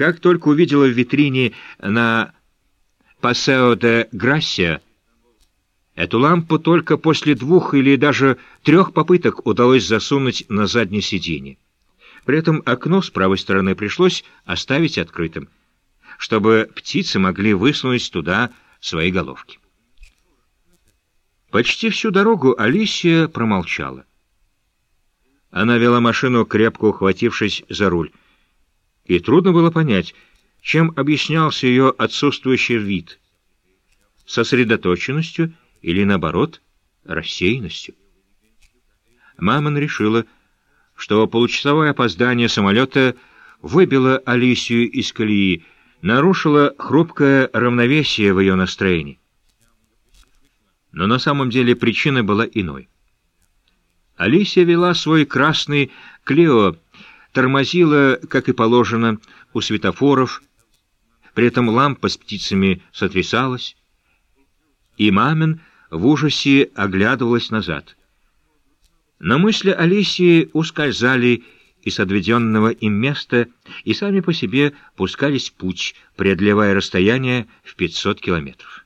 Как только увидела в витрине на Пасео де Грассия, эту лампу только после двух или даже трех попыток удалось засунуть на заднее сиденье. При этом окно с правой стороны пришлось оставить открытым, чтобы птицы могли высунуть туда свои головки. Почти всю дорогу Алисия промолчала. Она вела машину, крепко ухватившись за руль, и трудно было понять, чем объяснялся ее отсутствующий вид — сосредоточенностью или, наоборот, рассеянностью. Мамон решила, что получасовое опоздание самолета выбило Алисию из колеи, нарушило хрупкое равновесие в ее настроении. Но на самом деле причина была иной. Алисия вела свой красный Клео, тормозила, как и положено, у светофоров, при этом лампа с птицами сотрясалась, и мамин в ужасе оглядывалась назад. Но мысли Алисии ускользали из отведенного им места и сами по себе пускались в путь, преодолевая расстояние в 500 километров.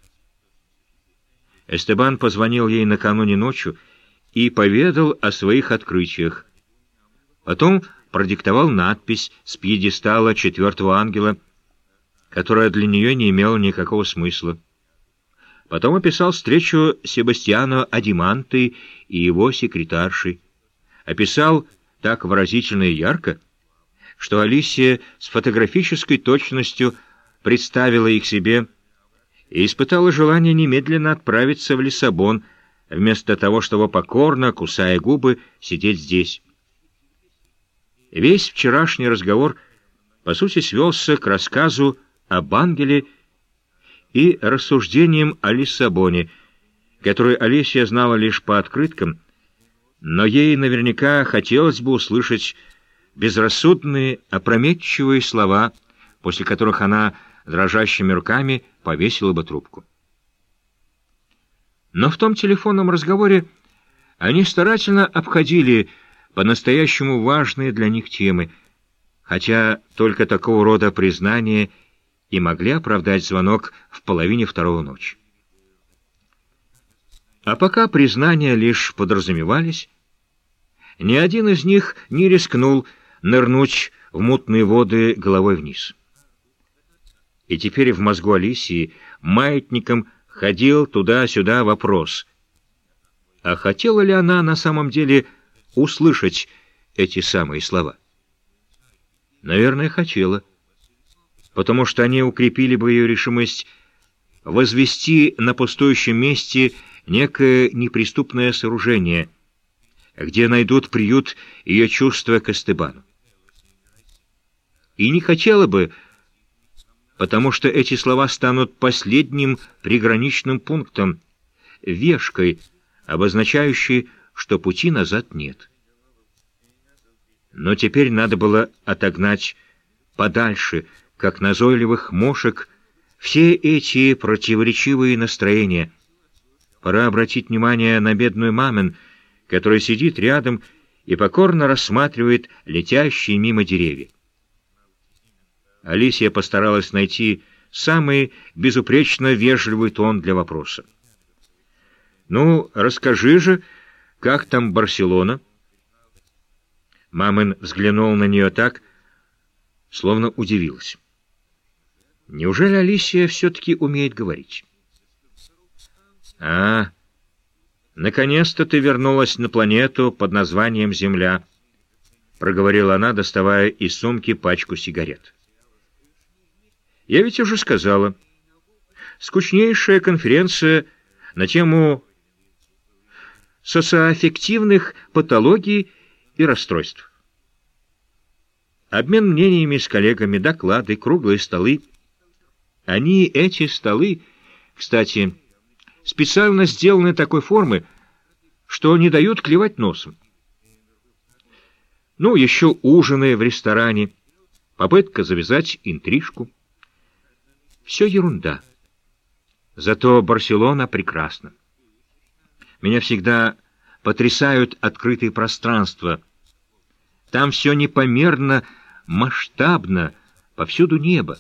Эстебан позвонил ей накануне ночью и поведал о своих открытиях. Потом продиктовал надпись с пьедестала четвертого ангела, которая для нее не имела никакого смысла. Потом описал встречу Себастьяна Адиманты и его секретаршей. Описал так выразительно и ярко, что Алисия с фотографической точностью представила их себе и испытала желание немедленно отправиться в Лиссабон, вместо того, чтобы покорно, кусая губы, сидеть здесь. Весь вчерашний разговор, по сути, свелся к рассказу об ангеле и рассуждениям о Лиссабоне, который Алисия знала лишь по открыткам, но ей наверняка хотелось бы услышать безрассудные, опрометчивые слова, после которых она дрожащими руками повесила бы трубку. Но в том телефонном разговоре они старательно обходили по-настоящему важные для них темы, хотя только такого рода признания и могли оправдать звонок в половине второго ночи. А пока признания лишь подразумевались, ни один из них не рискнул нырнуть в мутные воды головой вниз. И теперь в мозгу Алисии маятником ходил туда-сюда вопрос. А хотела ли она на самом деле услышать эти самые слова? Наверное, хотела, потому что они укрепили бы ее решимость возвести на пустующем месте некое неприступное сооружение, где найдут приют ее чувства к Эстебану. И не хотела бы, потому что эти слова станут последним приграничным пунктом, вешкой, обозначающей, что пути назад нет. Но теперь надо было отогнать подальше, как назойливых мошек, все эти противоречивые настроения. Пора обратить внимание на бедную мамин, которая сидит рядом и покорно рассматривает летящие мимо деревья. Алисия постаралась найти самый безупречно вежливый тон для вопроса. «Ну, расскажи же, как там Барселона?» Мамин взглянул на нее так, словно удивилась. «Неужели Алисия все-таки умеет говорить?» «А, наконец-то ты вернулась на планету под названием Земля», — проговорила она, доставая из сумки пачку сигарет. Я ведь уже сказала. Скучнейшая конференция на тему социоаффективных патологий и расстройств. Обмен мнениями с коллегами, доклады, круглые столы. Они, эти столы, кстати, специально сделаны такой формы, что не дают клевать носом. Ну, еще ужины в ресторане, попытка завязать интрижку — все ерунда. Зато Барселона прекрасна. Меня всегда потрясают открытые пространства. Там все непомерно масштабно, Повсюду небо.